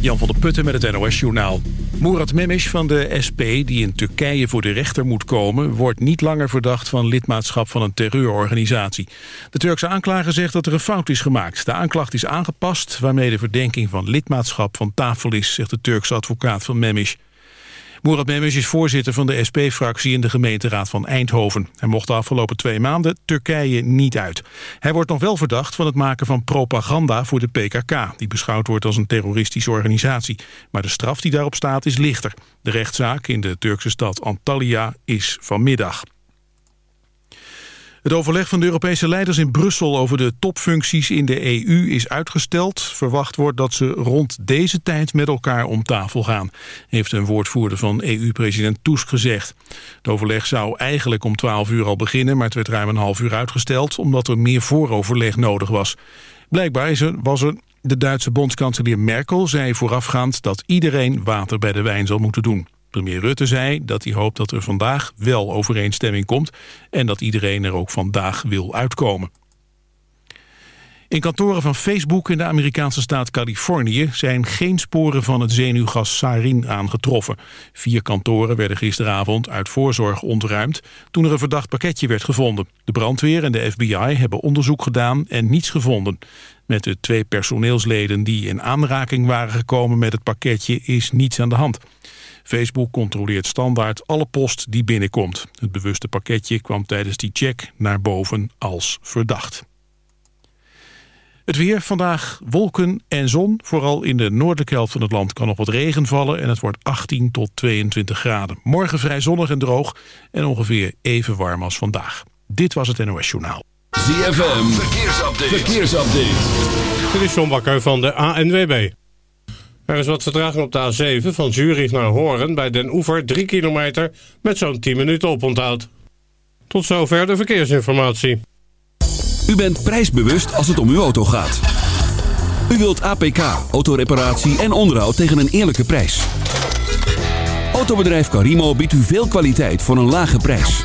Jan van der Putten met het NOS-journaal. Murat Memes van de SP, die in Turkije voor de rechter moet komen... wordt niet langer verdacht van lidmaatschap van een terreurorganisatie. De Turkse aanklager zegt dat er een fout is gemaakt. De aanklacht is aangepast, waarmee de verdenking van lidmaatschap van tafel is... zegt de Turkse advocaat van Memes. Murat Memes is voorzitter van de SP-fractie in de gemeenteraad van Eindhoven. Hij mocht de afgelopen twee maanden Turkije niet uit. Hij wordt nog wel verdacht van het maken van propaganda voor de PKK... die beschouwd wordt als een terroristische organisatie. Maar de straf die daarop staat is lichter. De rechtszaak in de Turkse stad Antalya is vanmiddag. Het overleg van de Europese leiders in Brussel over de topfuncties in de EU is uitgesteld. Verwacht wordt dat ze rond deze tijd met elkaar om tafel gaan, heeft een woordvoerder van EU-president Tusk gezegd. Het overleg zou eigenlijk om 12 uur al beginnen, maar het werd ruim een half uur uitgesteld omdat er meer vooroverleg nodig was. Blijkbaar was er de Duitse bondskanselier Merkel zei voorafgaand dat iedereen water bij de wijn zal moeten doen. Premier Rutte zei dat hij hoopt dat er vandaag wel overeenstemming komt... en dat iedereen er ook vandaag wil uitkomen. In kantoren van Facebook in de Amerikaanse staat Californië... zijn geen sporen van het zenuwgas sarin aangetroffen. Vier kantoren werden gisteravond uit voorzorg ontruimd... toen er een verdacht pakketje werd gevonden. De brandweer en de FBI hebben onderzoek gedaan en niets gevonden. Met de twee personeelsleden die in aanraking waren gekomen met het pakketje... is niets aan de hand. Facebook controleert standaard alle post die binnenkomt. Het bewuste pakketje kwam tijdens die check naar boven als verdacht. Het weer vandaag wolken en zon. Vooral in de noordelijke helft van het land kan nog wat regen vallen... en het wordt 18 tot 22 graden. Morgen vrij zonnig en droog en ongeveer even warm als vandaag. Dit was het NOS Journaal. ZFM, verkeersupdate. verkeersupdate. Dit is John Bakker van de ANWB. Er is wat vertraging op de A7 van Zurich naar Horen bij Den Oever 3 kilometer met zo'n 10 minuten oponthoud. Tot zover de verkeersinformatie. U bent prijsbewust als het om uw auto gaat. U wilt APK, autoreparatie en onderhoud tegen een eerlijke prijs. Autobedrijf Carimo biedt u veel kwaliteit voor een lage prijs.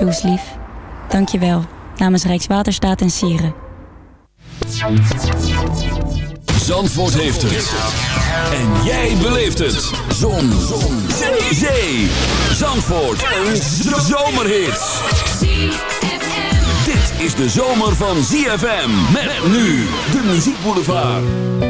Doe lief. Dank je wel. Namens Rijkswaterstaat en Sieren. Zandvoort heeft het. En jij beleeft het. Zon. Zon. Zee. Zandvoort. Een zomerhit. Dit is de zomer van ZFM. Met nu de muziekboulevard. Ze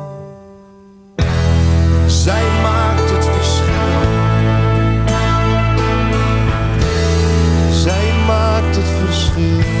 Het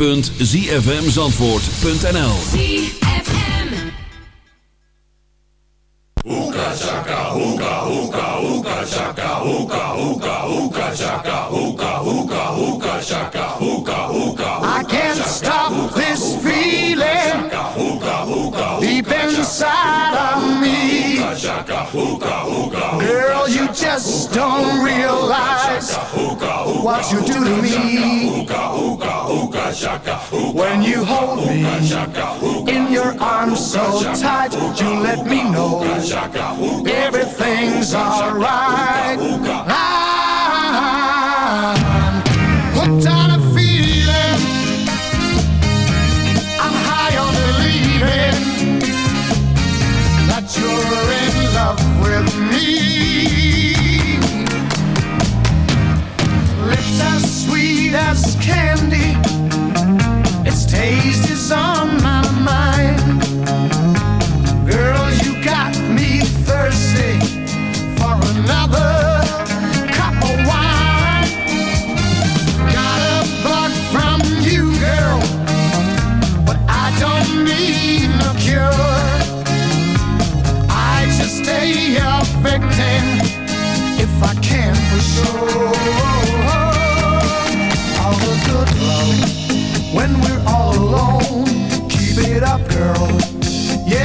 www.zfmzandvoort.nl Girl, you just don't realize what you do to me. When you hold me in your arms so tight, you let me know everything's alright. I'm hooked on as candy. Its taste is on my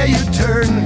you turn.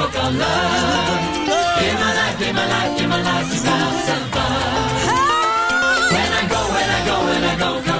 people call love. In my life, in my life, in my life, it's love and fun. When I go, when I go, when I go, come.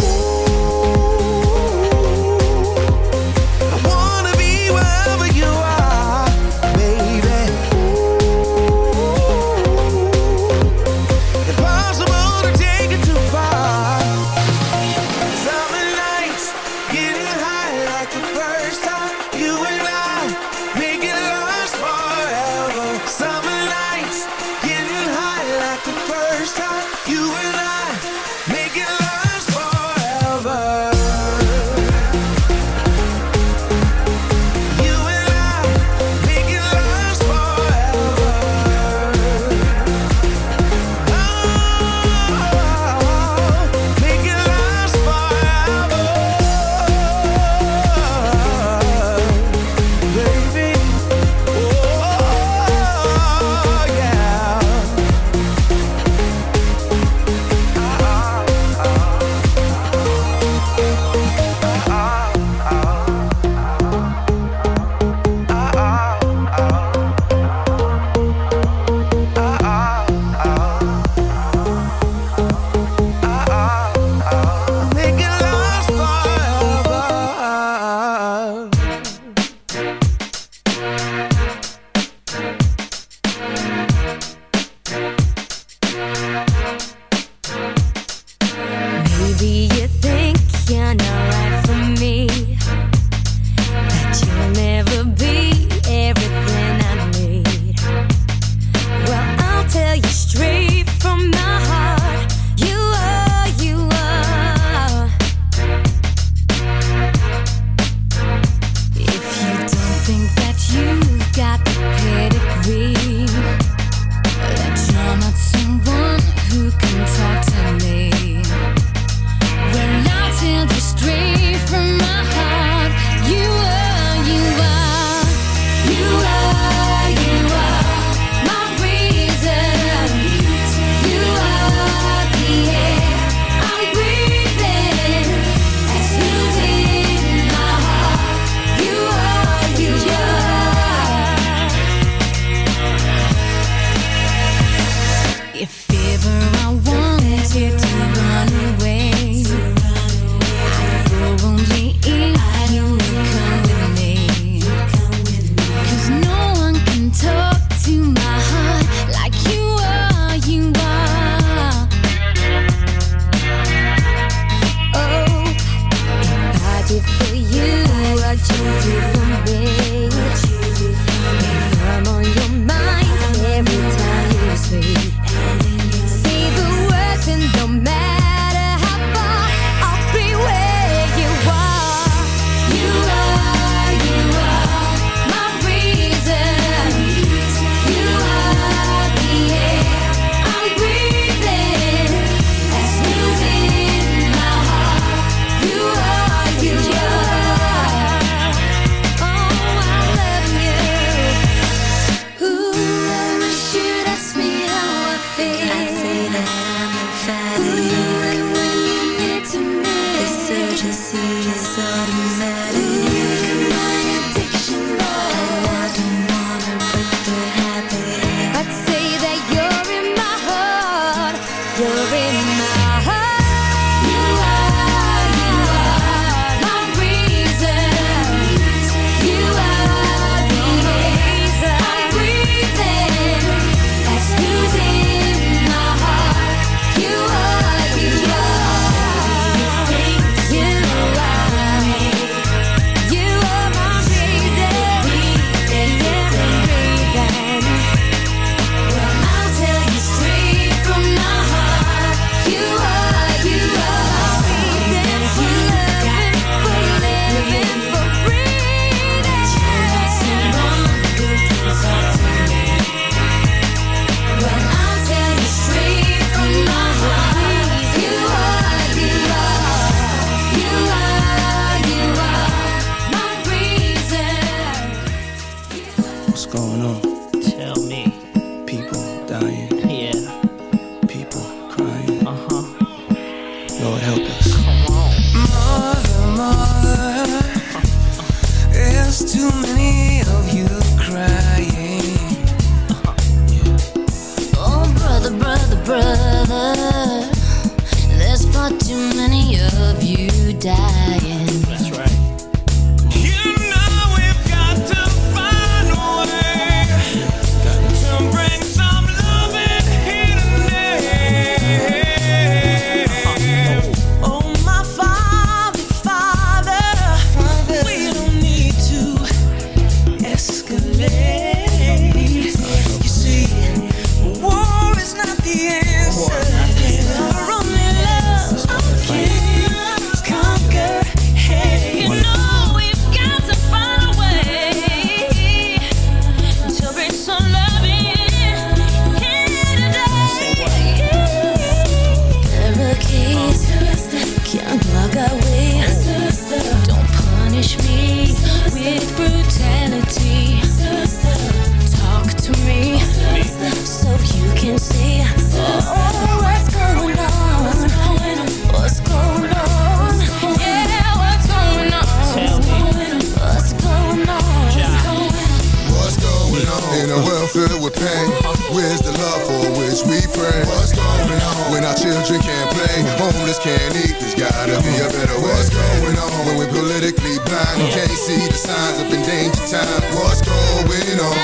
in a world filled with pain? Where's the love for which we pray? What's going on when our children can't play? Homeless can't eat. There's gotta be a better way. What's going on when we're politically blind? and Can't see the signs of endangered time. What's going on?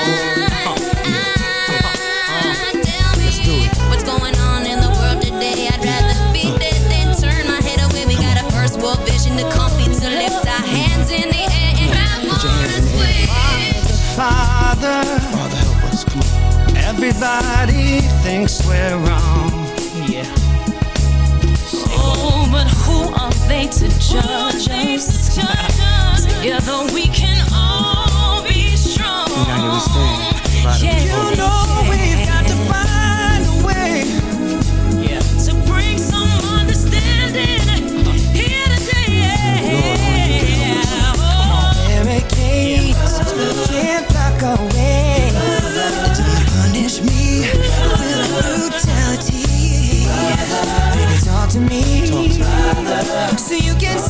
What's going on in the world today? I'd rather be dead than turn my head away. We got a first world vision to comfy to lift our hands in the air and have Father, Father, Everybody thinks we're wrong. Yeah. Oh, but who are they to judge us? Together we can all be strong. United we stand. Divided we Yeah, fall. you know you can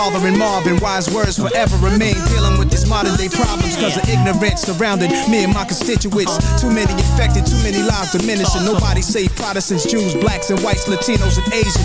bothering Marvin. Wise words forever remain. Dealing with these modern day problems because of ignorance surrounding me and my constituents. Too many infected, too many lives diminishing. Nobody safe. Protestants, Jews, blacks and whites, Latinos and Asian.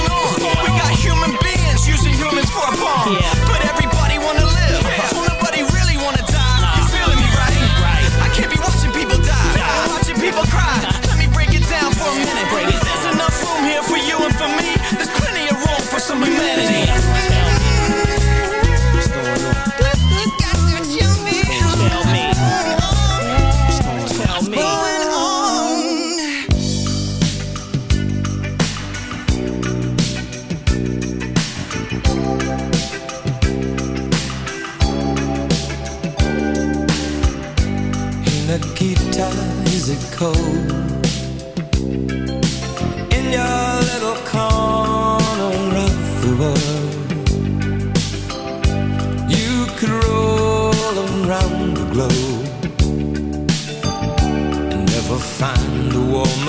Humans for a bomb. But everybody wanna live. So nobody really wanna die. You feeling me, right? I can't be watching people die. Watching people cry. Let me break it down for a minute. There's enough room here for you and for me. There's plenty of room for some humanity.